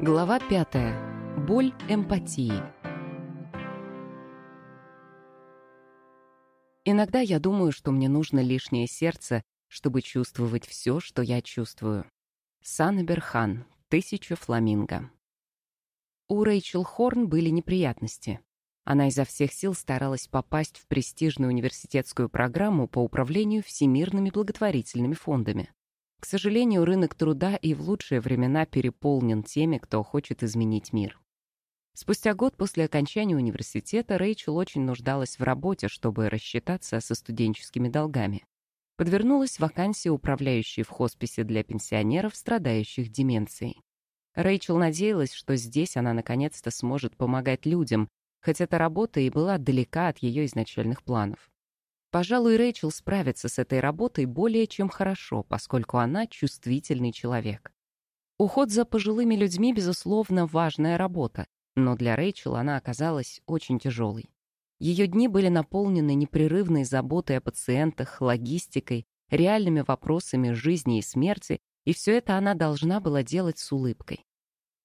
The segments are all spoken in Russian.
Глава пятая. Боль эмпатии. Иногда я думаю, что мне нужно лишнее сердце, чтобы чувствовать все, что я чувствую. Санабер Хан. Тысяча фламинго. У Рэйчел Хорн были неприятности. Она изо всех сил старалась попасть в престижную университетскую программу по управлению всемирными благотворительными фондами. К сожалению, рынок труда и в лучшие времена переполнен теми, кто хочет изменить мир. Спустя год после окончания университета Рэйчел очень нуждалась в работе, чтобы рассчитаться со студенческими долгами. Подвернулась вакансия управляющей в хосписе для пенсионеров, страдающих деменцией. Рэйчел надеялась, что здесь она наконец-то сможет помогать людям, хоть эта работа и была далека от ее изначальных планов. Пожалуй, Рэйчел справится с этой работой более чем хорошо, поскольку она чувствительный человек. Уход за пожилыми людьми, безусловно, важная работа, но для Рэйчел она оказалась очень тяжелой. Ее дни были наполнены непрерывной заботой о пациентах, логистикой, реальными вопросами жизни и смерти, и все это она должна была делать с улыбкой.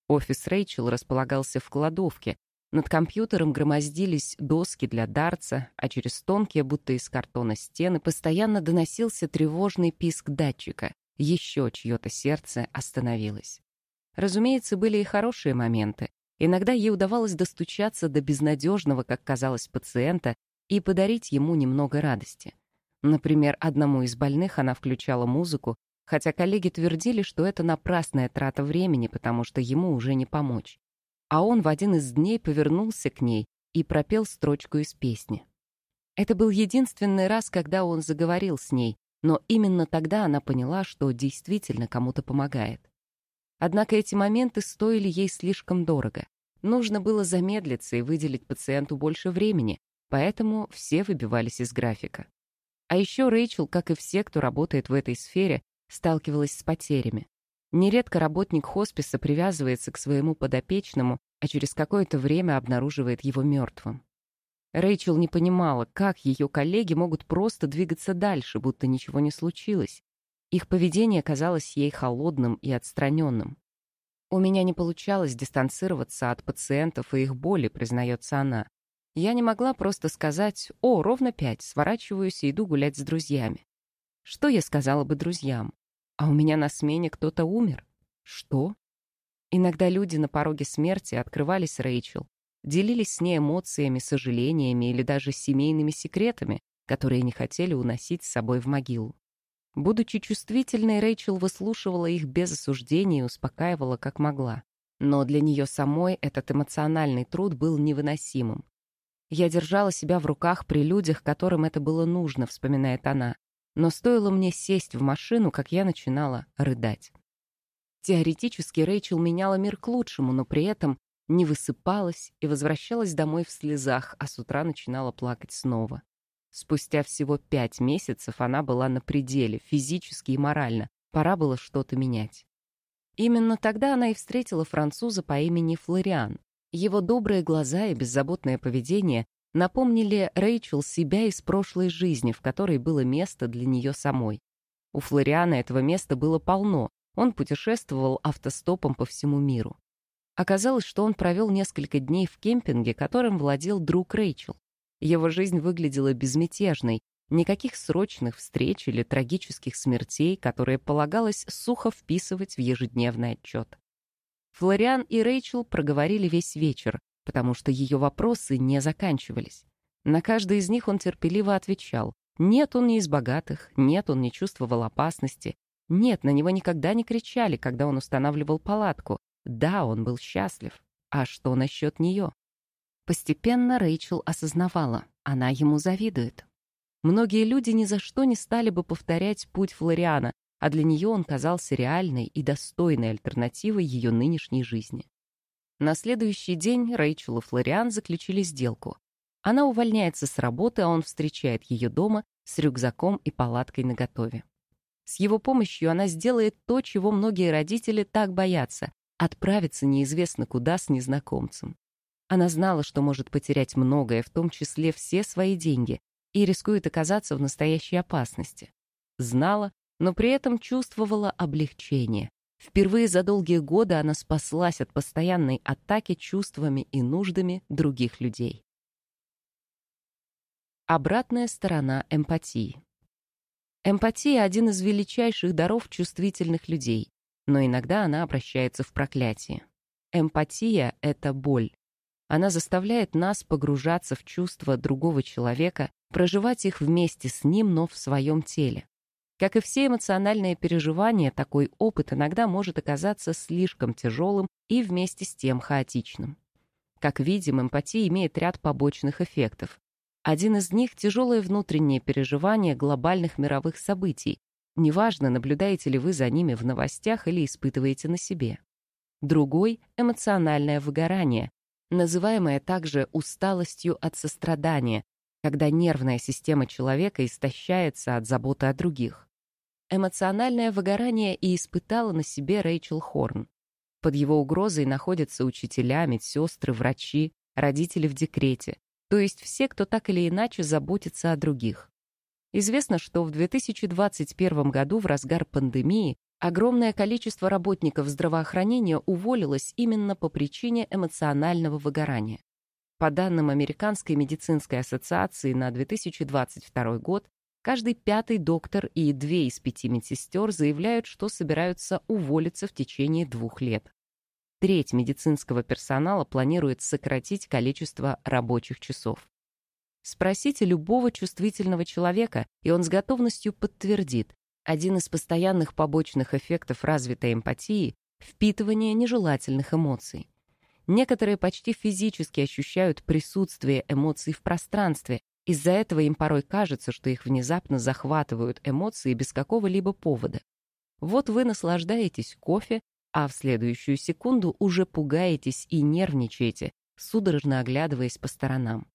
Офис Рэйчел располагался в кладовке, над компьютером громоздились доски для дарца, а через тонкие, будто из картона стены, постоянно доносился тревожный писк датчика. Еще чье-то сердце остановилось. Разумеется, были и хорошие моменты. Иногда ей удавалось достучаться до безнадежного, как казалось, пациента и подарить ему немного радости. Например, одному из больных она включала музыку, хотя коллеги твердили, что это напрасная трата времени, потому что ему уже не помочь а он в один из дней повернулся к ней и пропел строчку из песни. Это был единственный раз, когда он заговорил с ней, но именно тогда она поняла, что действительно кому-то помогает. Однако эти моменты стоили ей слишком дорого. Нужно было замедлиться и выделить пациенту больше времени, поэтому все выбивались из графика. А еще Рэйчел, как и все, кто работает в этой сфере, сталкивалась с потерями. Нередко работник хосписа привязывается к своему подопечному, а через какое-то время обнаруживает его мертвым. Рэйчел не понимала, как ее коллеги могут просто двигаться дальше, будто ничего не случилось. Их поведение казалось ей холодным и отстраненным. «У меня не получалось дистанцироваться от пациентов и их боли», признается она. «Я не могла просто сказать, о, ровно пять, сворачиваюсь и иду гулять с друзьями». Что я сказала бы друзьям? А у меня на смене кто-то умер. Что? Иногда люди на пороге смерти открывались Рэйчел, делились с ней эмоциями, сожалениями или даже семейными секретами, которые не хотели уносить с собой в могилу. Будучи чувствительной, Рэйчел выслушивала их без осуждения и успокаивала как могла. Но для нее самой этот эмоциональный труд был невыносимым. «Я держала себя в руках при людях, которым это было нужно», — вспоминает она. Но стоило мне сесть в машину, как я начинала рыдать. Теоретически Рэйчел меняла мир к лучшему, но при этом не высыпалась и возвращалась домой в слезах, а с утра начинала плакать снова. Спустя всего пять месяцев она была на пределе, физически и морально. Пора было что-то менять. Именно тогда она и встретила француза по имени Флориан. Его добрые глаза и беззаботное поведение напомнили Рэйчел себя из прошлой жизни, в которой было место для нее самой. У Флориана этого места было полно, он путешествовал автостопом по всему миру. Оказалось, что он провел несколько дней в кемпинге, которым владел друг Рэйчел. Его жизнь выглядела безмятежной, никаких срочных встреч или трагических смертей, которые полагалось сухо вписывать в ежедневный отчет. Флориан и Рэйчел проговорили весь вечер, потому что ее вопросы не заканчивались. На каждый из них он терпеливо отвечал. Нет, он не из богатых, нет, он не чувствовал опасности, нет, на него никогда не кричали, когда он устанавливал палатку. Да, он был счастлив. А что насчет нее? Постепенно Рэйчел осознавала, она ему завидует. Многие люди ни за что не стали бы повторять путь Флориана, а для нее он казался реальной и достойной альтернативой ее нынешней жизни. На следующий день Рэйчел и Флориан заключили сделку. Она увольняется с работы, а он встречает ее дома с рюкзаком и палаткой наготове. С его помощью она сделает то, чего многие родители так боятся — отправиться неизвестно куда с незнакомцем. Она знала, что может потерять многое, в том числе все свои деньги, и рискует оказаться в настоящей опасности. Знала, но при этом чувствовала облегчение. Впервые за долгие годы она спаслась от постоянной атаки чувствами и нуждами других людей. Обратная сторона эмпатии. Эмпатия — один из величайших даров чувствительных людей, но иногда она обращается в проклятие. Эмпатия — это боль. Она заставляет нас погружаться в чувства другого человека, проживать их вместе с ним, но в своем теле. Как и все эмоциональные переживания, такой опыт иногда может оказаться слишком тяжелым и вместе с тем хаотичным. Как видим, эмпатия имеет ряд побочных эффектов. Один из них — тяжелое внутреннее переживание глобальных мировых событий. Неважно, наблюдаете ли вы за ними в новостях или испытываете на себе. Другой — эмоциональное выгорание, называемое также усталостью от сострадания, когда нервная система человека истощается от заботы о других. Эмоциональное выгорание и испытала на себе Рэйчел Хорн. Под его угрозой находятся учителя, медсестры, врачи, родители в декрете, то есть все, кто так или иначе заботится о других. Известно, что в 2021 году в разгар пандемии огромное количество работников здравоохранения уволилось именно по причине эмоционального выгорания. По данным Американской медицинской ассоциации на 2022 год, Каждый пятый доктор и две из пяти медсестер заявляют, что собираются уволиться в течение двух лет. Треть медицинского персонала планирует сократить количество рабочих часов. Спросите любого чувствительного человека, и он с готовностью подтвердит, один из постоянных побочных эффектов развитой эмпатии — впитывание нежелательных эмоций. Некоторые почти физически ощущают присутствие эмоций в пространстве, из-за этого им порой кажется, что их внезапно захватывают эмоции без какого-либо повода. Вот вы наслаждаетесь кофе, а в следующую секунду уже пугаетесь и нервничаете, судорожно оглядываясь по сторонам.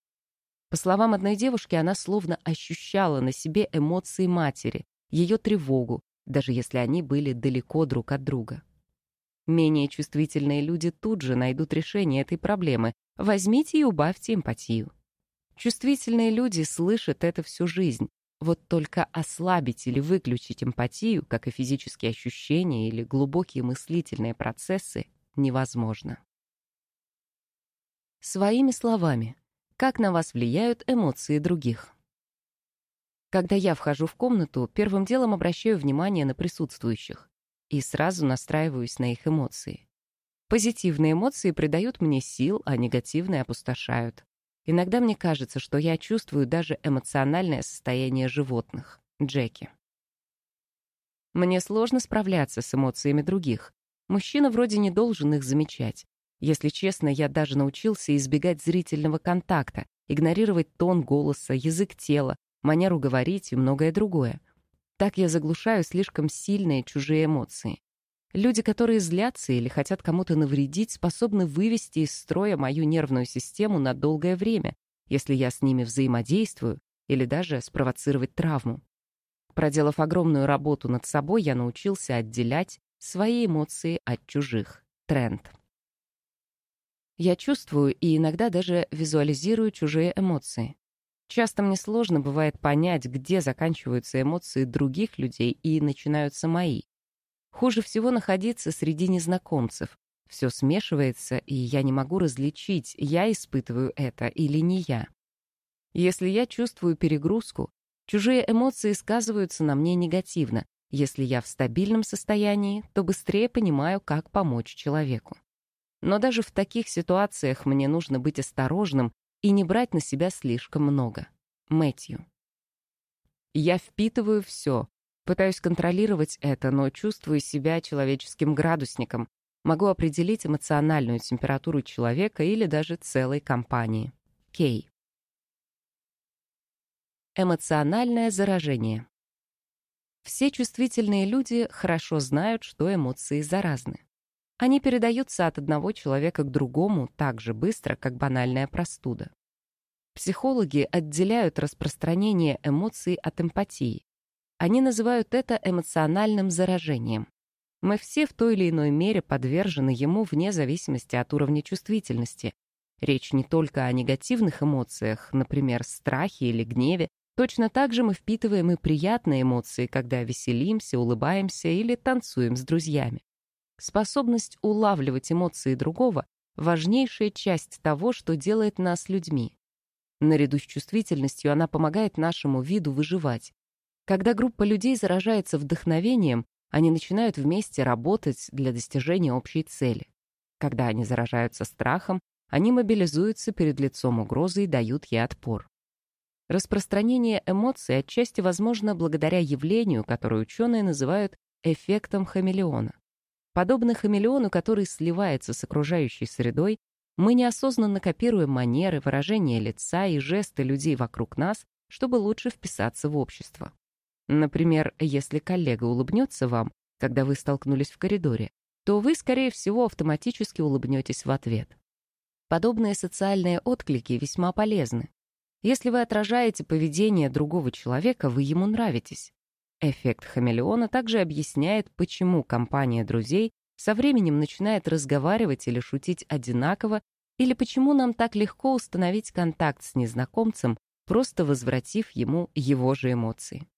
По словам одной девушки, она словно ощущала на себе эмоции матери, ее тревогу, даже если они были далеко друг от друга. Менее чувствительные люди тут же найдут решение этой проблемы. Возьмите и убавьте эмпатию. Чувствительные люди слышат это всю жизнь. Вот только ослабить или выключить эмпатию, как и физические ощущения или глубокие мыслительные процессы, невозможно. Своими словами, как на вас влияют эмоции других? Когда я вхожу в комнату, первым делом обращаю внимание на присутствующих и сразу настраиваюсь на их эмоции. Позитивные эмоции придают мне сил, а негативные опустошают. Иногда мне кажется, что я чувствую даже эмоциональное состояние животных. Джеки. Мне сложно справляться с эмоциями других. Мужчина вроде не должен их замечать. Если честно, я даже научился избегать зрительного контакта, игнорировать тон голоса, язык тела, манеру говорить и многое другое. Так я заглушаю слишком сильные чужие эмоции. Люди, которые злятся или хотят кому-то навредить, способны вывести из строя мою нервную систему на долгое время, если я с ними взаимодействую, или даже спровоцировать травму. Проделав огромную работу над собой, я научился отделять свои эмоции от чужих. Тренд. Я чувствую и иногда даже визуализирую чужие эмоции. Часто мне сложно бывает понять, где заканчиваются эмоции других людей и начинаются мои. Хуже всего находиться среди незнакомцев. Все смешивается, и я не могу различить, я испытываю это или не я. Если я чувствую перегрузку, чужие эмоции сказываются на мне негативно. Если я в стабильном состоянии, то быстрее понимаю, как помочь человеку. Но даже в таких ситуациях мне нужно быть осторожным и не брать на себя слишком много. Мэтью. Я впитываю все, Пытаюсь контролировать это, но чувствую себя человеческим градусником. Могу определить эмоциональную температуру человека или даже целой компании. Кей. Эмоциональное заражение. Все чувствительные люди хорошо знают, что эмоции заразны. Они передаются от одного человека к другому так же быстро, как банальная простуда. Психологи отделяют распространение эмоций от эмпатии. Они называют это эмоциональным заражением. Мы все в той или иной мере подвержены ему вне зависимости от уровня чувствительности. Речь не только о негативных эмоциях, например, страхе или гневе, точно так же мы впитываем и приятные эмоции, когда веселимся, улыбаемся или танцуем с друзьями. Способность улавливать эмоции другого — важнейшая часть того, что делает нас людьми. Наряду с чувствительностью она помогает нашему виду выживать. Когда группа людей заражается вдохновением, они начинают вместе работать для достижения общей цели. Когда они заражаются страхом, они мобилизуются перед лицом угрозы и дают ей отпор. Распространение эмоций отчасти возможно благодаря явлению, которое ученые называют эффектом хамелеона. Подобно хамелеону, который сливается с окружающей средой, мы неосознанно копируем манеры, выражения лица и жесты людей вокруг нас, чтобы лучше вписаться в общество. Например, если коллега улыбнется вам, когда вы столкнулись в коридоре, то вы, скорее всего, автоматически улыбнетесь в ответ. Подобные социальные отклики весьма полезны. Если вы отражаете поведение другого человека, вы ему нравитесь. Эффект хамелеона также объясняет, почему компания друзей со временем начинает разговаривать или шутить одинаково, или почему нам так легко установить контакт с незнакомцем, просто возвратив ему его же эмоции.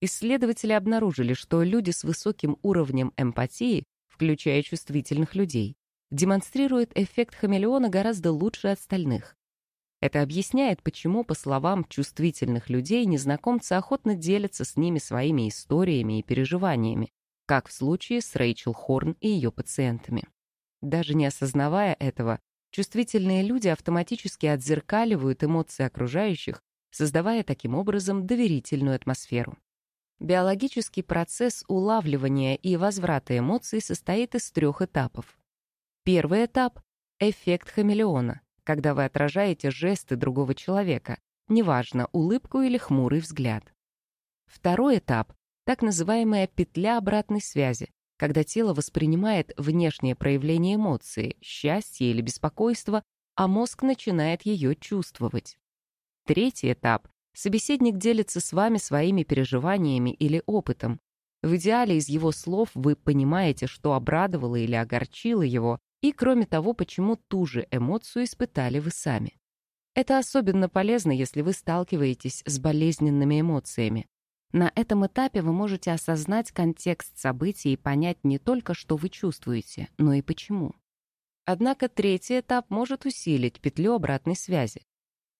Исследователи обнаружили, что люди с высоким уровнем эмпатии, включая чувствительных людей, демонстрируют эффект хамелеона гораздо лучше остальных. Это объясняет, почему, по словам чувствительных людей, незнакомцы охотно делятся с ними своими историями и переживаниями, как в случае с Рэйчел Хорн и ее пациентами. Даже не осознавая этого, чувствительные люди автоматически отзеркаливают эмоции окружающих, создавая таким образом доверительную атмосферу. Биологический процесс улавливания и возврата эмоций состоит из трех этапов. Первый этап — эффект хамелеона, когда вы отражаете жесты другого человека, неважно, улыбку или хмурый взгляд. Второй этап так называемая петля обратной связи, когда тело воспринимает внешнее проявление эмоции, счастье или беспокойство, а мозг начинает ее чувствовать. Третий этап — собеседник делится с вами своими переживаниями или опытом. В идеале из его слов вы понимаете, что обрадовало или огорчило его, и, кроме того, почему ту же эмоцию испытали вы сами. Это особенно полезно, если вы сталкиваетесь с болезненными эмоциями. На этом этапе вы можете осознать контекст событий и понять не только, что вы чувствуете, но и почему. Однако третий этап может усилить петлю обратной связи.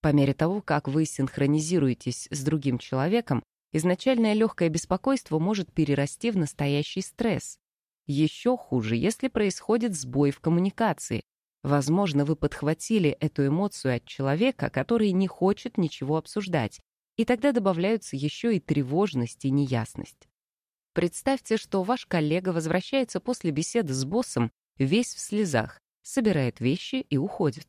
По мере того, как вы синхронизируетесь с другим человеком, изначальное легкое беспокойство может перерасти в настоящий стресс. Еще хуже, если происходит сбой в коммуникации. Возможно, вы подхватили эту эмоцию от человека, который не хочет ничего обсуждать, и тогда добавляются еще и тревожность и неясность. Представьте, что ваш коллега возвращается после беседы с боссом весь в слезах, собирает вещи и уходит.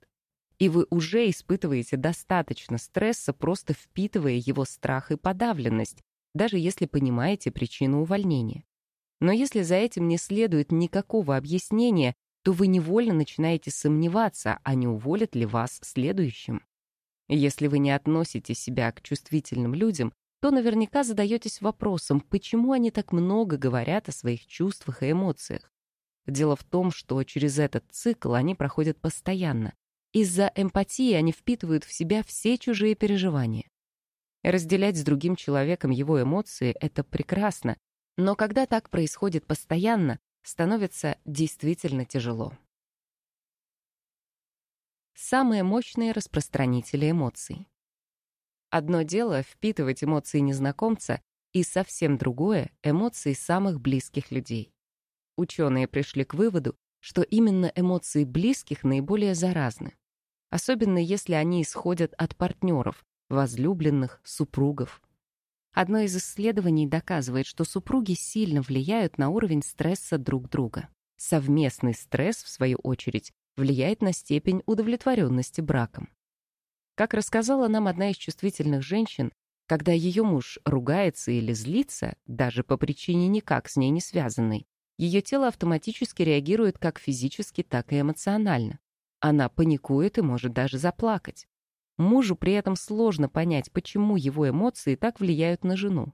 И вы уже испытываете достаточно стресса, просто впитывая его страх и подавленность, даже если понимаете причину увольнения. Но если за этим не следует никакого объяснения, то вы невольно начинаете сомневаться, а не уволят ли вас следующим. Если вы не относите себя к чувствительным людям, то наверняка задаетесь вопросом, почему они так много говорят о своих чувствах и эмоциях. Дело в том, что через этот цикл они проходят постоянно. Из-за эмпатии они впитывают в себя все чужие переживания. Разделять с другим человеком его эмоции — это прекрасно, но когда так происходит постоянно, становится действительно тяжело. Самые мощные распространители эмоций. Одно дело — впитывать эмоции незнакомца, и совсем другое — эмоции самых близких людей. Ученые пришли к выводу, что именно эмоции близких наиболее заразны. Особенно если они исходят от партнеров, возлюбленных, супругов, Одно из исследований доказывает, что супруги сильно влияют на уровень стресса друг друга. Совместный стресс, в свою очередь, влияет на степень удовлетворенности браком. Как рассказала нам одна из чувствительных женщин, когда ее муж ругается или злится, даже по причине никак с ней не связанной, ее тело автоматически реагирует как физически, так и эмоционально. Она паникует и может даже заплакать. Мужу при этом сложно понять, почему его эмоции так влияют на жену.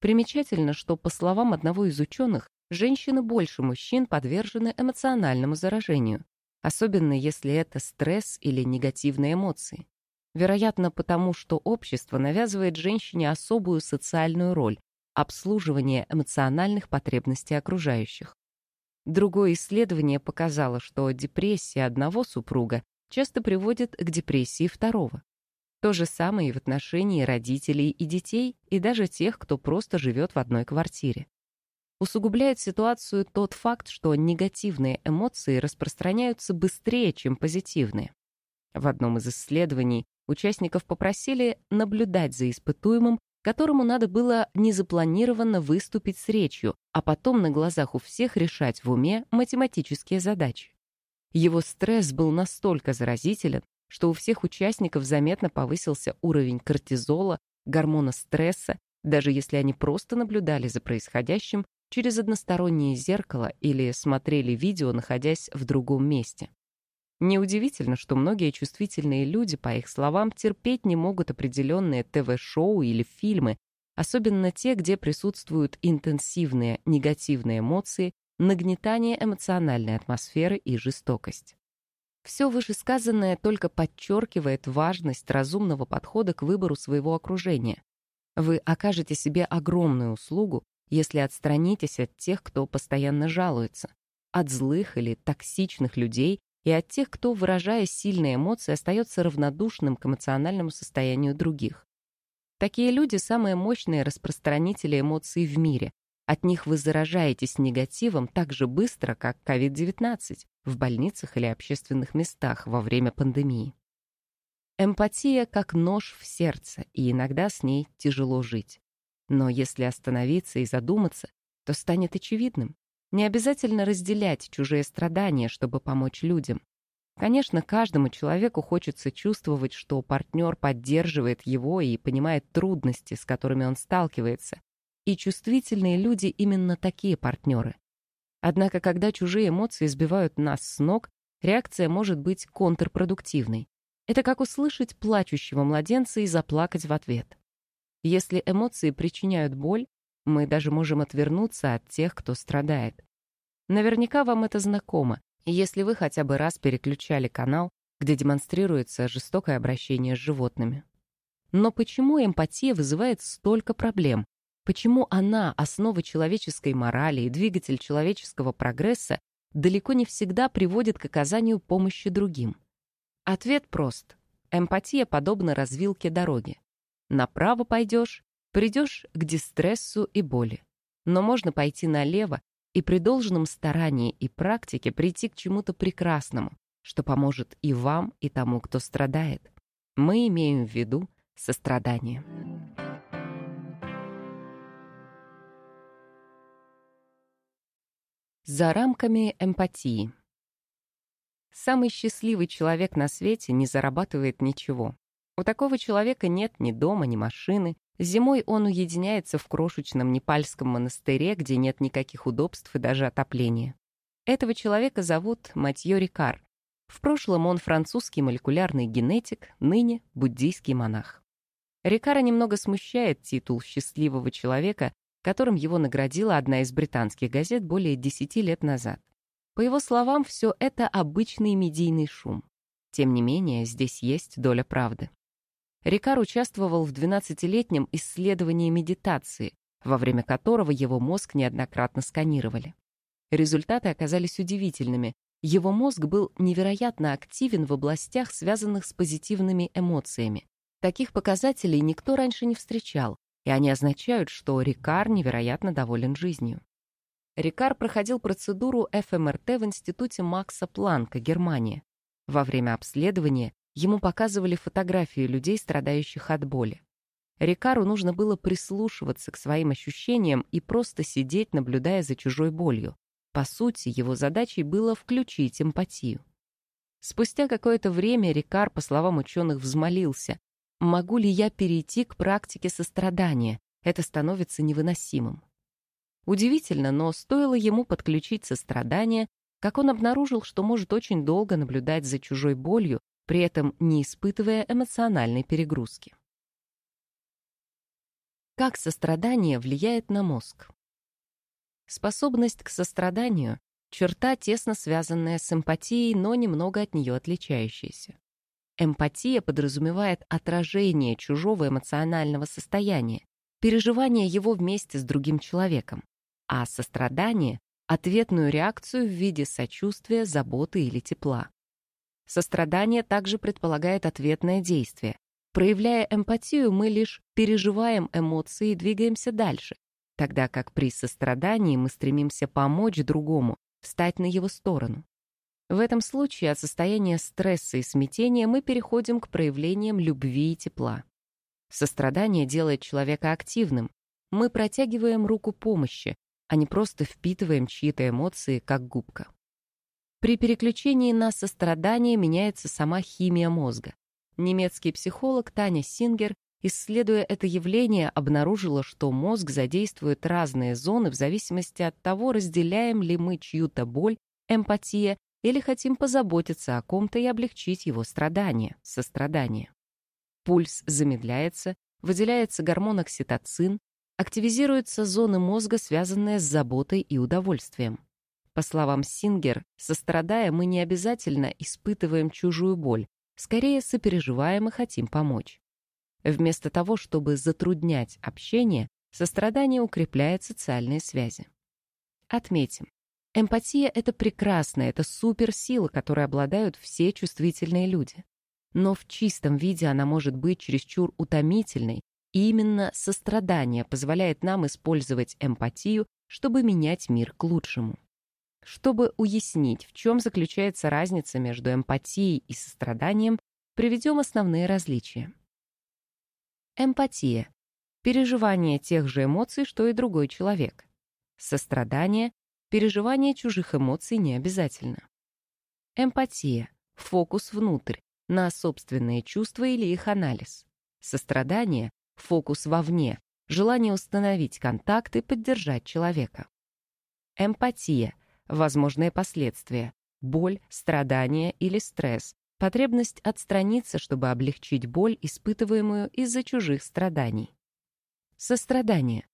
Примечательно, что, по словам одного из ученых, женщины больше мужчин подвержены эмоциональному заражению, особенно если это стресс или негативные эмоции. Вероятно, потому что общество навязывает женщине особую социальную роль — обслуживание эмоциональных потребностей окружающих. Другое исследование показало, что депрессия одного супруга часто приводит к депрессии второго. То же самое и в отношении родителей и детей, и даже тех, кто просто живет в одной квартире. Усугубляет ситуацию тот факт, что негативные эмоции распространяются быстрее, чем позитивные. В одном из исследований участников попросили наблюдать за испытуемым, которому надо было незапланированно выступить с речью, а потом на глазах у всех решать в уме математические задачи. Его стресс был настолько заразителен, что у всех участников заметно повысился уровень кортизола, гормона стресса, даже если они просто наблюдали за происходящим через одностороннее зеркало или смотрели видео, находясь в другом месте. Неудивительно, что многие чувствительные люди, по их словам, терпеть не могут определенные ТВ-шоу или фильмы, особенно те, где присутствуют интенсивные негативные эмоции, нагнетание эмоциональной атмосферы и жестокость. Все вышесказанное только подчеркивает важность разумного подхода к выбору своего окружения. Вы окажете себе огромную услугу, если отстранитесь от тех, кто постоянно жалуется, от злых или токсичных людей и от тех, кто, выражая сильные эмоции, остается равнодушным к эмоциональному состоянию других. Такие люди — самые мощные распространители эмоций в мире. От них вы заражаетесь негативом так же быстро, как COVID-19 в больницах или общественных местах во время пандемии. Эмпатия как нож в сердце, и иногда с ней тяжело жить. Но если остановиться и задуматься, то станет очевидным. Не обязательно разделять чужие страдания, чтобы помочь людям. Конечно, каждому человеку хочется чувствовать, что партнер поддерживает его и понимает трудности, с которыми он сталкивается. И чувствительные люди именно такие партнеры. Однако, когда чужие эмоции сбивают нас с ног, реакция может быть контрпродуктивной. Это как услышать плачущего младенца и заплакать в ответ. Если эмоции причиняют боль, мы даже можем отвернуться от тех, кто страдает. Наверняка вам это знакомо, если вы хотя бы раз переключали канал, где демонстрируется жестокое обращение с животными. Но почему эмпатия вызывает столько проблем? Почему она, основа человеческой морали и двигатель человеческого прогресса, далеко не всегда приводит к оказанию помощи другим? Ответ прост. Эмпатия подобна развилке дороги. Направо пойдешь, Придешь к дистрессу и боли. Но можно пойти налево и при должном старании и практике прийти к чему-то прекрасному, что поможет и вам, и тому, кто страдает. Мы имеем в виду сострадание. За рамками эмпатии. Самый счастливый человек на свете не зарабатывает ничего. У такого человека нет ни дома, ни машины, Зимой он уединяется в крошечном непальском монастыре, где нет никаких удобств и даже отопления. Этого человека зовут Матьё Рикар. В прошлом он французский молекулярный генетик, ныне буддийский монах. Рикара немного смущает титул счастливого человека, которым его наградила одна из британских газет более 10 лет назад. По его словам, все это обычный медийный шум. Тем не менее, здесь есть доля правды. Рикар участвовал в 12-летнем исследовании медитации, во время которого его мозг неоднократно сканировали. Результаты оказались удивительными. Его мозг был невероятно активен в областях, связанных с позитивными эмоциями. Таких показателей никто раньше не встречал, и они означают, что Рикар невероятно доволен жизнью. Рикар проходил процедуру ФМРТ в институте Макса Планка, Германия. Во время обследования Ему показывали фотографии людей, страдающих от боли. Рикару нужно было прислушиваться к своим ощущениям и просто сидеть, наблюдая за чужой болью. По сути, его задачей было включить эмпатию. Спустя какое-то время Рикар, по словам ученых, взмолился. «Могу ли я перейти к практике сострадания? Это становится невыносимым». Удивительно, но стоило ему подключить сострадание, как он обнаружил, что может очень долго наблюдать за чужой болью при этом не испытывая эмоциональной перегрузки. Как сострадание влияет на мозг? Способность к состраданию — черта, тесно связанная с эмпатией, но немного от нее отличающаяся. Эмпатия подразумевает отражение чужого эмоционального состояния, переживание его вместе с другим человеком, а сострадание ответную реакцию в виде сочувствия, заботы или тепла. Сострадание также предполагает ответное действие. Проявляя эмпатию, мы лишь переживаем эмоции и двигаемся дальше, тогда как при сострадании мы стремимся помочь другому, встать на его сторону. В этом случае от состояния стресса и смятения мы переходим к проявлениям любви и тепла. Сострадание делает человека активным. Мы протягиваем руку помощи, а не просто впитываем чьи-то эмоции, как губка. При переключении на сострадание меняется сама химия мозга. Немецкий психолог Таня Сингер, исследуя это явление, обнаружила, что мозг задействует разные зоны в зависимости от того, разделяем ли мы чью-то боль, эмпатия, или хотим позаботиться о ком-то и облегчить его страдания, сострадание. Пульс замедляется, выделяется гормон окситоцин, активизируются зоны мозга, связанные с заботой и удовольствием. По словам Сингер, сострадая, мы не обязательно испытываем чужую боль, скорее сопереживаем и хотим помочь. Вместо того, чтобы затруднять общение, сострадание укрепляет социальные связи. Отметим, эмпатия — это прекрасно, это суперсила, которой обладают все чувствительные люди. Но в чистом виде она может быть чересчур утомительной, и именно сострадание позволяет нам использовать эмпатию, чтобы менять мир к лучшему. Чтобы уяснить, в чем заключается разница между эмпатией и состраданием, приведем основные различия. Эмпатия – переживание тех же эмоций, что и другой человек. Сострадание – переживание чужих эмоций не обязательно. Эмпатия – фокус внутрь, на собственные чувства или их анализ. Сострадание – фокус вовне, желание установить контакт и поддержать человека. Эмпатия возможные последствия, боль, страдания или стресс, потребность отстраниться, чтобы облегчить боль, испытываемую из-за чужих страданий. Сострадание.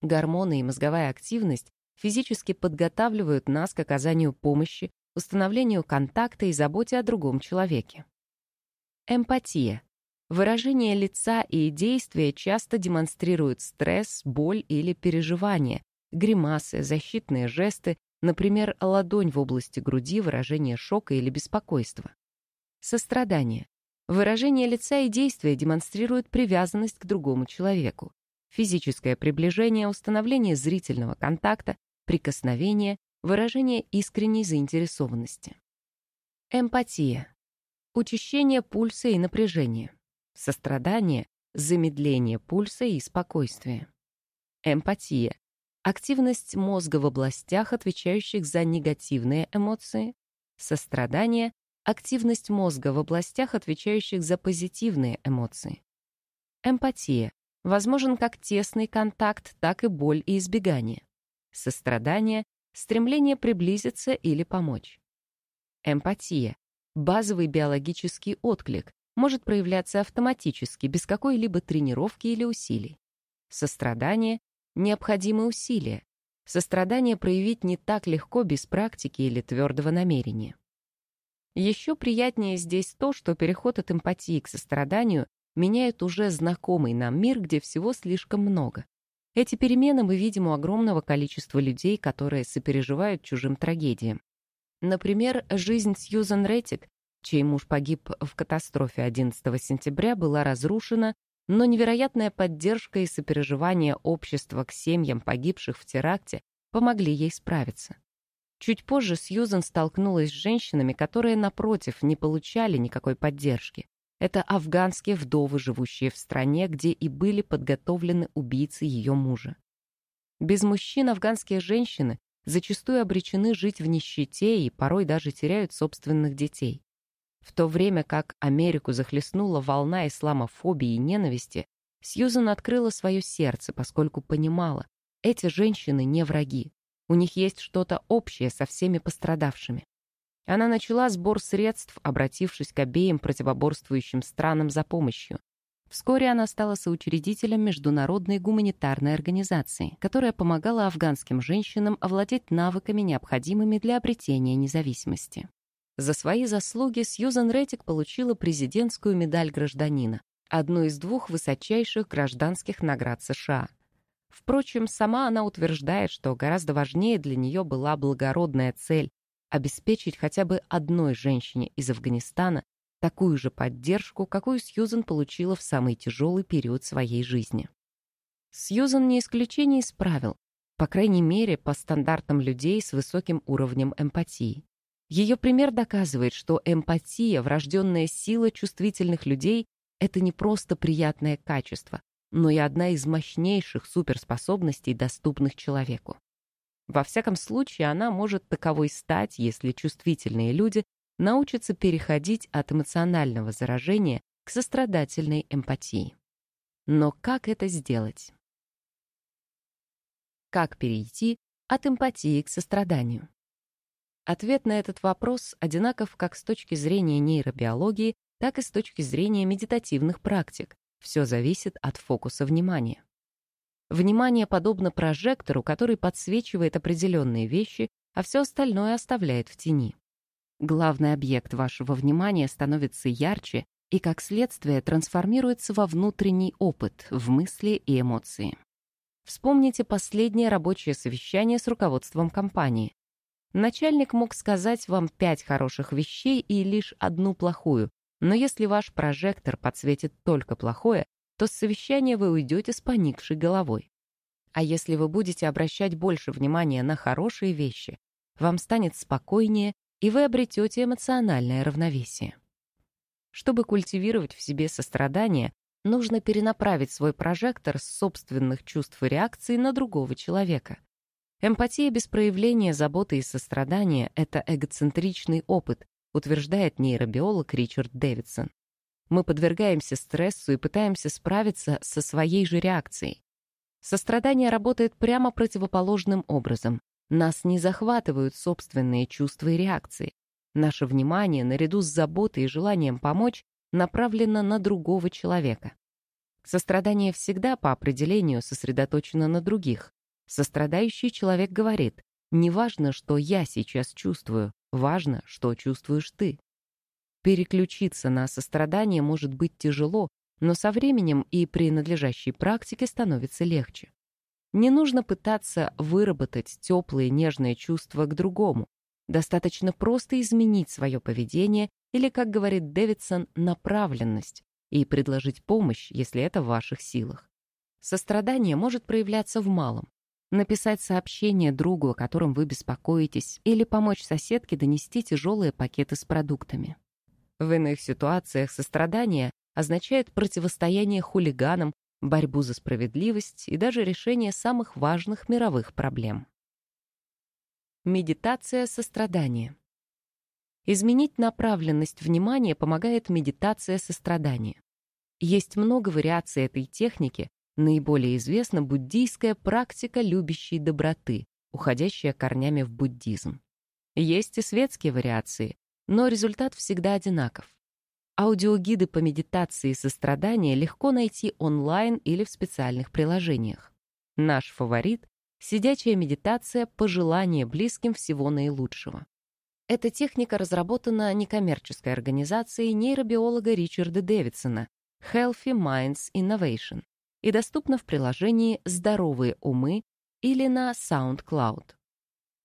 Гормоны и мозговая активность физически подготавливают нас к оказанию помощи, установлению контакта и заботе о другом человеке. Эмпатия. Выражение лица и действия часто демонстрируют стресс, боль или переживание, гримасы, защитные жесты, Например, ладонь в области груди, выражение шока или беспокойства. Сострадание. Выражение лица и действия демонстрируют привязанность к другому человеку. Физическое приближение, установление зрительного контакта, прикосновение, выражение искренней заинтересованности. Эмпатия. Учащение пульса и напряжения. Сострадание, замедление пульса и спокойствие. Эмпатия активность мозга в областях, отвечающих за негативные эмоции, сострадание, активность мозга в областях, отвечающих за позитивные эмоции. Эмпатия. Возможен как тесный контакт, так и боль и избегание. Сострадание — стремление приблизиться или помочь. Эмпатия. Базовый биологический отклик, может проявляться автоматически, без какой-либо тренировки или усилий. Сострадание необходимы усилия. Сострадание проявить не так легко без практики или твердого намерения. Еще приятнее здесь то, что переход от эмпатии к состраданию меняет уже знакомый нам мир, где всего слишком много. Эти перемены мы видим у огромного количества людей, которые сопереживают чужим трагедиям. Например, жизнь Сьюзан Реттик, чей муж погиб в катастрофе 11 сентября, была разрушена но невероятная поддержка и сопереживание общества к семьям погибших в теракте помогли ей справиться. Чуть позже Сьюзен столкнулась с женщинами, которые, напротив, не получали никакой поддержки. Это афганские вдовы, живущие в стране, где и были подготовлены убийцы ее мужа. Без мужчин афганские женщины зачастую обречены жить в нищете и порой даже теряют собственных детей. В то время как Америку захлестнула волна исламофобии и ненависти, Сьюзан открыла свое сердце, поскольку понимала, эти женщины не враги. У них есть что-то общее со всеми пострадавшими. Она начала сбор средств, обратившись к обеим противоборствующим странам за помощью. Вскоре она стала соучредителем международной гуманитарной организации, которая помогала афганским женщинам овладеть навыками, необходимыми для обретения независимости. За свои заслуги Сьюзан Ретик получила президентскую медаль гражданина, одну из двух высочайших гражданских наград США. Впрочем, сама она утверждает, что гораздо важнее для нее была благородная цель — обеспечить хотя бы одной женщине из Афганистана такую же поддержку, какую Сьюзен получила в самый тяжелый период своей жизни. Сьюзен не исключение из правил, по крайней мере, по стандартам людей с высоким уровнем эмпатии. Ее пример доказывает, что эмпатия, врожденная сила чувствительных людей, это не просто приятное качество, но и одна из мощнейших суперспособностей, доступных человеку. Во всяком случае, она может таковой стать, если чувствительные люди научатся переходить от эмоционального заражения к сострадательной эмпатии. Но как это сделать? Как перейти от эмпатии к состраданию? Ответ на этот вопрос одинаков как с точки зрения нейробиологии, так и с точки зрения медитативных практик. Все зависит от фокуса внимания. Внимание подобно прожектору, который подсвечивает определенные вещи, а все остальное оставляет в тени. Главный объект вашего внимания становится ярче и, как следствие, трансформируется во внутренний опыт, в мысли и эмоции. Вспомните последнее рабочее совещание с руководством компании. Начальник мог сказать вам пять хороших вещей и лишь одну плохую, но если ваш прожектор подсветит только плохое, то с совещания вы уйдете с поникшей головой. А если вы будете обращать больше внимания на хорошие вещи, вам станет спокойнее, и вы обретете эмоциональное равновесие. Чтобы культивировать в себе сострадание, нужно перенаправить свой прожектор с собственных чувств и реакций на другого человека. Эмпатия без проявления заботы и сострадания — это эгоцентричный опыт, утверждает нейробиолог Ричард Дэвидсон. Мы подвергаемся стрессу и пытаемся справиться со своей же реакцией. Сострадание работает прямо противоположным образом. Нас не захватывают собственные чувства и реакции. Наше внимание, наряду с заботой и желанием помочь, направлено на другого человека. Сострадание всегда по определению сосредоточено на других, Сострадающий человек говорит, «Не что я сейчас чувствую, важно, что чувствуешь ты». Переключиться на сострадание может быть тяжело, но со временем и при надлежащей практике становится легче. Не нужно пытаться выработать теплые нежные чувства к другому. Достаточно просто изменить свое поведение или, как говорит Дэвидсон, направленность и предложить помощь, если это в ваших силах. Сострадание может проявляться в малом написать сообщение другу, о котором вы беспокоитесь, или помочь соседке донести тяжелые пакеты с продуктами. В иных ситуациях сострадание означает противостояние хулиганам, борьбу за справедливость и даже решение самых важных мировых проблем. Медитация сострадания. Изменить направленность внимания помогает медитация сострадания. Есть много вариаций этой техники, Наиболее известна буддийская практика любящей доброты, уходящая корнями в буддизм. Есть и светские вариации, но результат всегда одинаков. Аудиогиды по медитации и сострадания легко найти онлайн или в специальных приложениях. Наш фаворит — сидячая медитация «Пожелание близким всего наилучшего». Эта техника разработана некоммерческой организацией нейробиолога Ричарда Дэвидсона Healthy Minds Innovation и доступна в приложении «Здоровые умы» или на SoundCloud.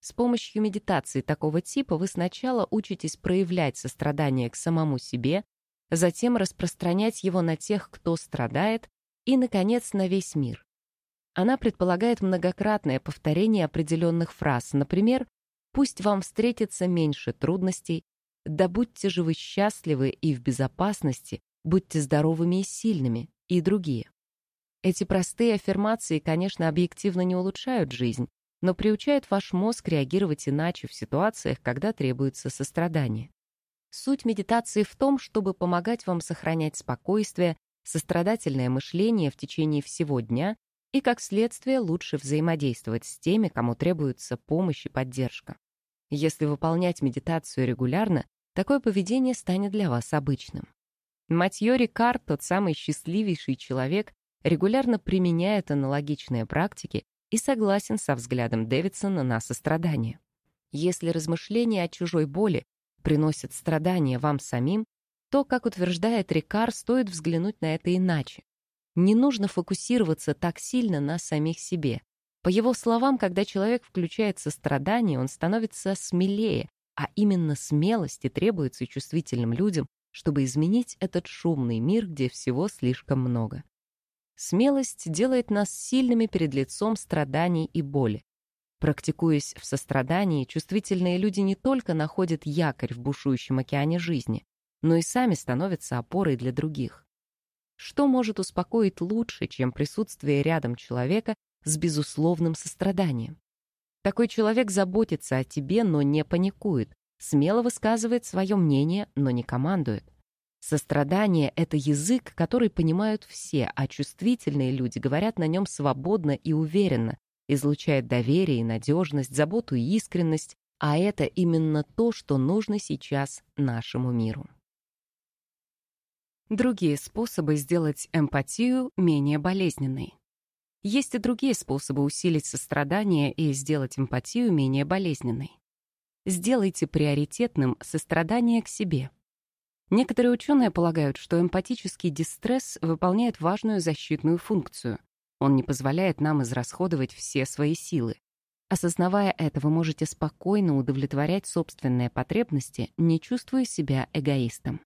С помощью медитации такого типа вы сначала учитесь проявлять сострадание к самому себе, затем распространять его на тех, кто страдает, и, наконец, на весь мир. Она предполагает многократное повторение определенных фраз, например, «Пусть вам встретится меньше трудностей», «Да будьте же вы счастливы и в безопасности», «Будьте здоровыми и сильными» и другие. Эти простые аффирмации, конечно, объективно не улучшают жизнь, но приучают ваш мозг реагировать иначе в ситуациях, когда требуется сострадание. Суть медитации в том, чтобы помогать вам сохранять спокойствие, сострадательное мышление в течение всего дня и, как следствие, лучше взаимодействовать с теми, кому требуется помощь и поддержка. Если выполнять медитацию регулярно, такое поведение станет для вас обычным. Матьё Рикард, тот самый счастливейший человек, регулярно применяет аналогичные практики и согласен со взглядом Дэвидсона на сострадание. Если размышления о чужой боли приносят страдания вам самим, то, как утверждает Рикар, стоит взглянуть на это иначе. Не нужно фокусироваться так сильно на самих себе. По его словам, когда человек включает сострадание, он становится смелее, а именно смелости требуется чувствительным людям, чтобы изменить этот шумный мир, где всего слишком много. Смелость делает нас сильными перед лицом страданий и боли. Практикуясь в сострадании, чувствительные люди не только находят якорь в бушующем океане жизни, но и сами становятся опорой для других. Что может успокоить лучше, чем присутствие рядом человека с безусловным состраданием? Такой человек заботится о тебе, но не паникует, смело высказывает свое мнение, но не командует. Сострадание — это язык, который понимают все, а чувствительные люди говорят на нем свободно и уверенно, излучает доверие и надежность, заботу и искренность, а это именно то, что нужно сейчас нашему миру. Другие способы сделать эмпатию менее болезненной. Есть и другие способы усилить сострадание и сделать эмпатию менее болезненной. Сделайте приоритетным сострадание к себе. Некоторые ученые полагают, что эмпатический дистресс выполняет важную защитную функцию. Он не позволяет нам израсходовать все свои силы. Осознавая это, вы можете спокойно удовлетворять собственные потребности, не чувствуя себя эгоистом.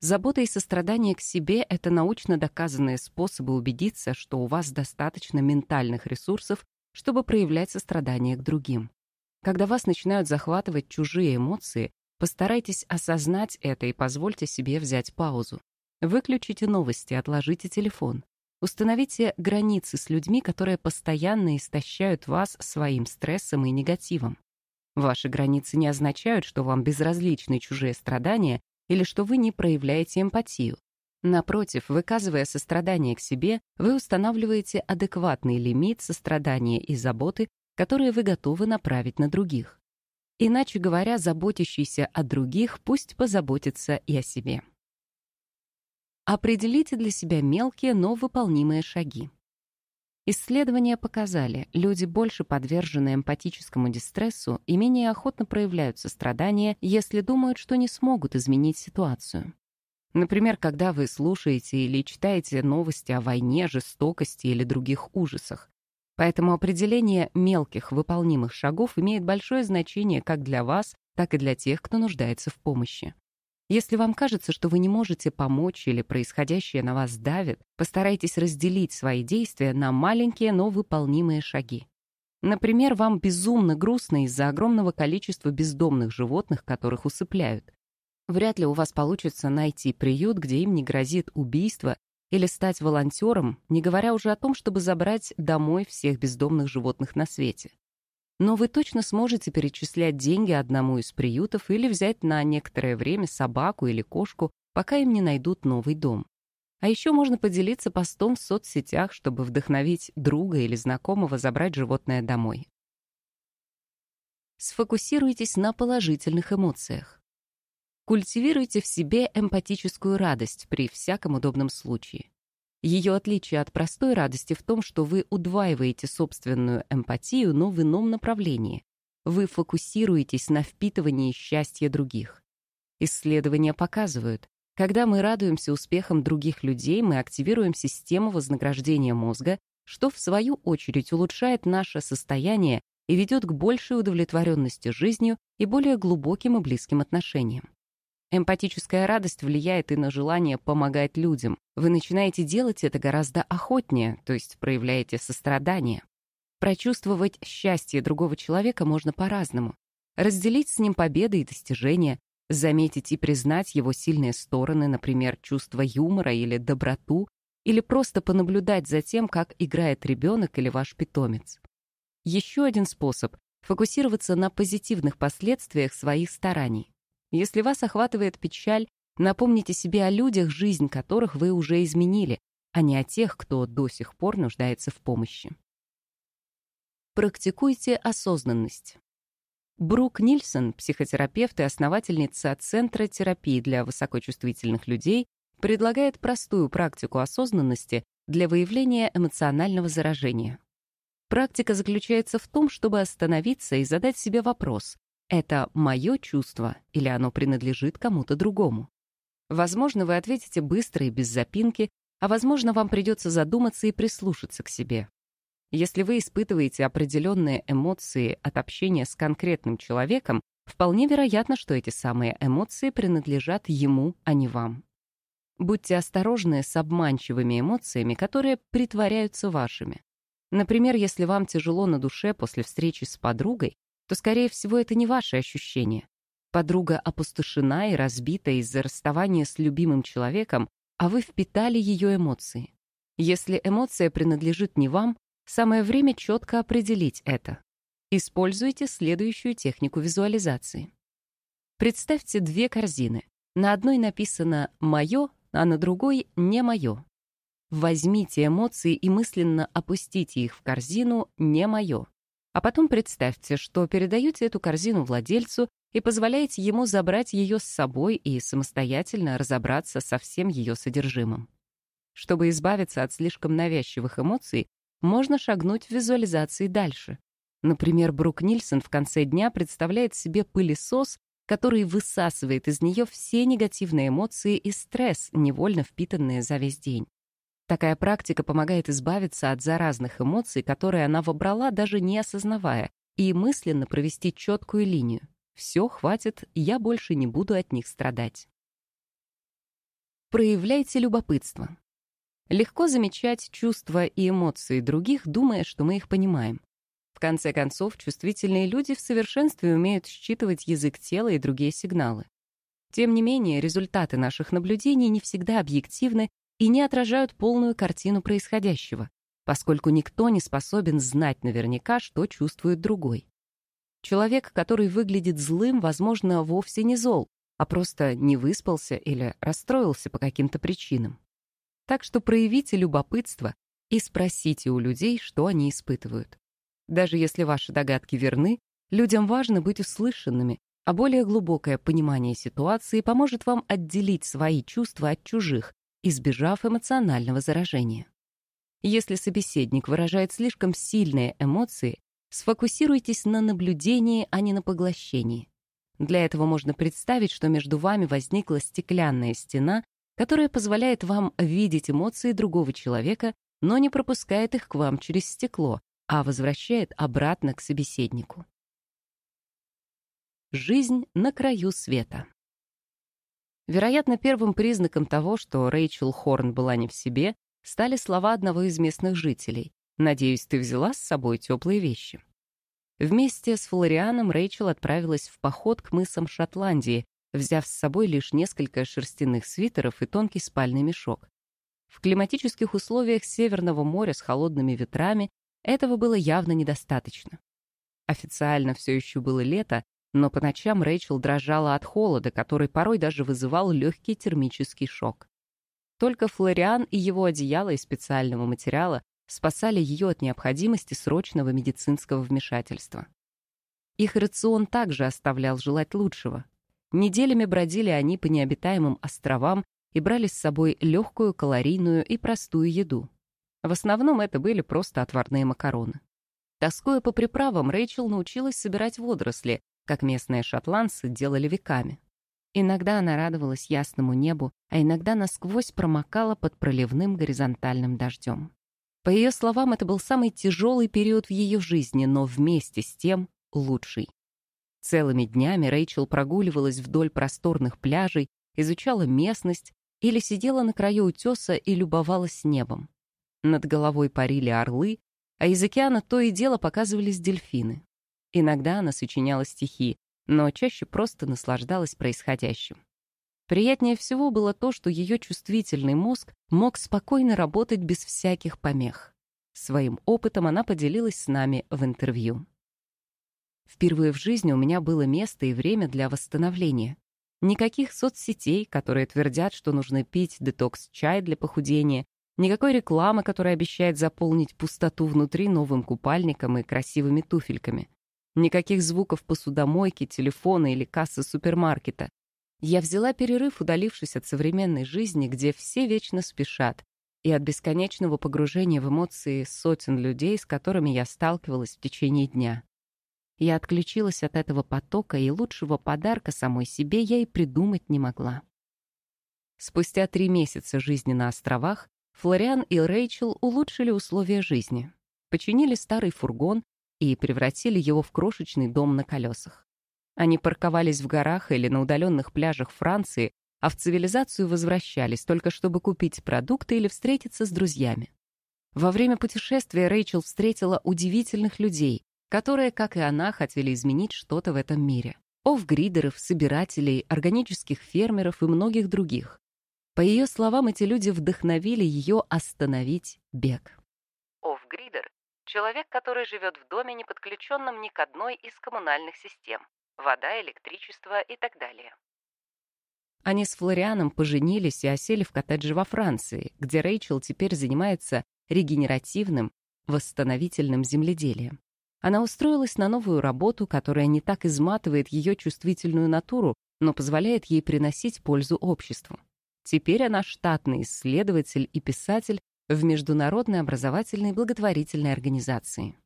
Забота и сострадание к себе — это научно доказанные способы убедиться, что у вас достаточно ментальных ресурсов, чтобы проявлять сострадание к другим. Когда вас начинают захватывать чужие эмоции, постарайтесь осознать это и позвольте себе взять паузу. Выключите новости, отложите телефон. Установите границы с людьми, которые постоянно истощают вас своим стрессом и негативом. Ваши границы не означают, что вам безразличны чужие страдания или что вы не проявляете эмпатию. Напротив, выказывая сострадание к себе, вы устанавливаете адекватный лимит сострадания и заботы которые вы готовы направить на других. Иначе говоря, заботящийся о других пусть позаботится и о себе. Определите для себя мелкие, но выполнимые шаги. Исследования показали, люди больше подвержены эмпатическому дистрессу и менее охотно проявляют сострадание, если думают, что не смогут изменить ситуацию. Например, когда вы слушаете или читаете новости о войне, жестокости или других ужасах, Поэтому определение мелких выполнимых шагов имеет большое значение как для вас, так и для тех, кто нуждается в помощи. Если вам кажется, что вы не можете помочь или происходящее на вас давит, постарайтесь разделить свои действия на маленькие, но выполнимые шаги. Например, вам безумно грустно из-за огромного количества бездомных животных, которых усыпляют. Вряд ли у вас получится найти приют, где им не грозит убийство или стать волонтером, не говоря уже о том, чтобы забрать домой всех бездомных животных на свете. Но вы точно сможете перечислять деньги одному из приютов или взять на некоторое время собаку или кошку, пока им не найдут новый дом. А еще можно поделиться постом в соцсетях, чтобы вдохновить друга или знакомого забрать животное домой. Сфокусируйтесь на положительных эмоциях. Культивируйте в себе эмпатическую радость при всяком удобном случае. Ее отличие от простой радости в том, что вы удваиваете собственную эмпатию, но в ином направлении. Вы фокусируетесь на впитывании счастья других. Исследования показывают, когда мы радуемся успехам других людей, мы активируем систему вознаграждения мозга, что в свою очередь улучшает наше состояние и ведет к большей удовлетворенности жизнью и более глубоким и близким отношениям. Эмпатическая радость влияет и на желание помогать людям. Вы начинаете делать это гораздо охотнее, то есть проявляете сострадание. Прочувствовать счастье другого человека можно по-разному. Разделить с ним победы и достижения, заметить и признать его сильные стороны, например, чувство юмора или доброту, или просто понаблюдать за тем, как играет ребенок или ваш питомец. Еще один способ — фокусироваться на позитивных последствиях своих стараний. Если вас охватывает печаль, напомните себе о людях, жизнь которых вы уже изменили, а не о тех, кто до сих пор нуждается в помощи. Практикуйте осознанность. Брук Нильсон, психотерапевт и основательница Центра терапии для высокочувствительных людей, предлагает простую практику осознанности для выявления эмоционального заражения. Практика заключается в том, чтобы остановиться и задать себе вопрос, это мое чувство или оно принадлежит кому-то другому? Возможно, вы ответите быстро и без запинки, а, возможно, вам придется задуматься и прислушаться к себе. Если вы испытываете определенные эмоции от общения с конкретным человеком, вполне вероятно, что эти самые эмоции принадлежат ему, а не вам. Будьте осторожны с обманчивыми эмоциями, которые притворяются вашими. Например, если вам тяжело на душе после встречи с подругой, то, скорее всего, это не ваши ощущения. Подруга опустошена и разбита из-за расставания с любимым человеком, а вы впитали ее эмоции. Если эмоция принадлежит не вам, самое время четко определить это. Используйте следующую технику визуализации. Представьте две корзины. На одной написано «моё», а на другой «не моё». Возьмите эмоции и мысленно опустите их в корзину «не моё». А потом представьте, что передаете эту корзину владельцу и позволяете ему забрать ее с собой и самостоятельно разобраться со всем ее содержимым. Чтобы избавиться от слишком навязчивых эмоций, можно шагнуть в визуализации дальше. Например, Брук Нильсон в конце дня представляет себе пылесос, который высасывает из нее все негативные эмоции и стресс, невольно впитанные за весь день. Такая практика помогает избавиться от заразных эмоций, которые она вобрала, даже не осознавая, и мысленно провести четкую линию. Все, хватит, я больше не буду от них страдать. Проявляйте любопытство. Легко замечать чувства и эмоции других, думая, что мы их понимаем. В конце концов, чувствительные люди в совершенстве умеют считывать язык тела и другие сигналы. Тем не менее, результаты наших наблюдений не всегда объективны и не отражают полную картину происходящего, поскольку никто не способен знать наверняка, что чувствует другой. Человек, который выглядит злым, возможно, вовсе не зол, а просто не выспался или расстроился по каким-то причинам. Так что проявите любопытство и спросите у людей, что они испытывают. Даже если ваши догадки верны, людям важно быть услышанными, а более глубокое понимание ситуации поможет вам отделить свои чувства от чужих, избежав эмоционального заражения. Если собеседник выражает слишком сильные эмоции, Сфокусируйтесь на наблюдении, а не на поглощении. Для этого можно представить, что между вами возникла стеклянная стена, которая позволяет вам видеть эмоции другого человека, но не пропускает их к вам через стекло, а возвращает обратно к собеседнику. Жизнь на краю света. Вероятно, первым признаком того, что Рэйчел Хорн была не в себе, стали слова одного из местных жителей. Надеюсь, ты взяла с собой теплые вещи. Вместе с Флорианом Рэйчел отправилась в поход к мысам Шотландии, взяв с собой лишь несколько шерстяных свитеров и тонкий спальный мешок. В климатических условиях Северного моря с холодными ветрами этого было явно недостаточно. Официально все еще было лето, но по ночам Рэйчел дрожала от холода, который порой даже вызывал легкий термический шок. Только Флориан и его одеяло из специального материала спасали ее от необходимости срочного медицинского вмешательства. Их рацион также оставлял желать лучшего. Неделями бродили они по необитаемым островам и брали с собой легкую, калорийную и простую еду. В основном это были просто отварные макароны. Тоскуя по приправам, Рэйчел научилась собирать водоросли, как местные шотландцы делали веками. Иногда она радовалась ясному небу, а иногда насквозь промокала под проливным горизонтальным дождем. По ее словам, это был самый тяжелый период в ее жизни, но вместе с тем лучший. Целыми днями Рэйчел прогуливалась вдоль просторных пляжей, изучала местность или сидела на краю утеса и любовалась небом. Над головой парили орлы, а из океана то и дело показывались дельфины. Иногда она сочиняла стихи, но чаще просто наслаждалась происходящим. Приятнее всего было то, что ее чувствительный мозг мог спокойно работать без всяких помех. Своим опытом она поделилась с нами в интервью. Впервые в жизни у меня было место и время для восстановления. Никаких соцсетей, которые твердят, что нужно пить детокс-чай для похудения, никакой рекламы, которая обещает заполнить пустоту внутри новым купальником и красивыми туфельками. Никаких звуков посудомойки, телефона или кассы супермаркета. Я взяла перерыв, удалившись от современной жизни, где все вечно спешат, и от бесконечного погружения в эмоции сотен людей, с которыми я сталкивалась в течение дня. Я отключилась от этого потока, и лучшего подарка самой себе я и придумать не могла. Спустя три месяца жизни на островах Флориан и Рэйчел улучшили условия жизни, починили старый фургон и превратили его в крошечный дом на колесах. Они парковались в горах или на удаленных пляжах Франции, а в цивилизацию возвращались только чтобы купить продукты или встретиться с друзьями. Во время путешествия Рэйчел встретила удивительных людей, которые, как и она, хотели изменить что-то в этом мире. Офгридеров, собирателей, органических фермеров и многих других. По ее словам, эти люди вдохновили ее остановить бег. Офгридер — человек, который живет в доме, не подключенном ни к одной из коммунальных систем. Вода, электричество и так далее. Они с Флорианом поженились и осели в коттедже во Франции, где Рэйчел теперь занимается регенеративным, восстановительным земледелием. Она устроилась на новую работу, которая не так изматывает ее чувствительную натуру, но позволяет ей приносить пользу обществу. Теперь она штатный исследователь и писатель в Международной образовательной благотворительной организации.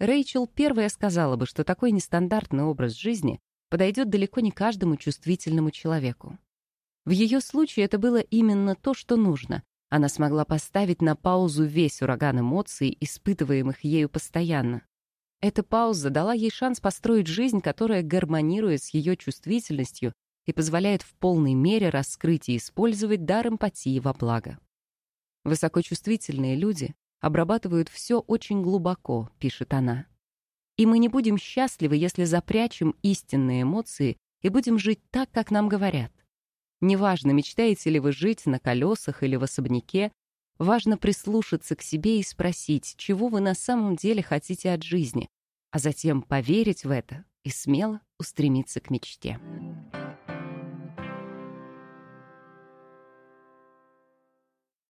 Рэйчел первая сказала бы, что такой нестандартный образ жизни подойдет далеко не каждому чувствительному человеку. В ее случае это было именно то, что нужно. Она смогла поставить на паузу весь ураган эмоций, испытываемых ею постоянно. Эта пауза дала ей шанс построить жизнь, которая гармонирует с ее чувствительностью и позволяет в полной мере раскрыть и использовать дар эмпатии во благо. Высокочувствительные люди обрабатывают все очень глубоко, пишет она. И мы не будем счастливы, если запрячем истинные эмоции и будем жить так, как нам говорят. Неважно, мечтаете ли вы жить на колесах или в особняке, Важно прислушаться к себе и спросить, чего вы на самом деле хотите от жизни, а затем поверить в это и смело устремиться к мечте.